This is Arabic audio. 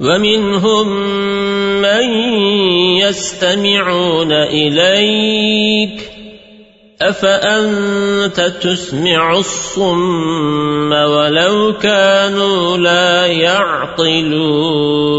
ومنهم من يستمعون إليك. أفأنت تسمع الصم ولو كانوا لا يعقلون؟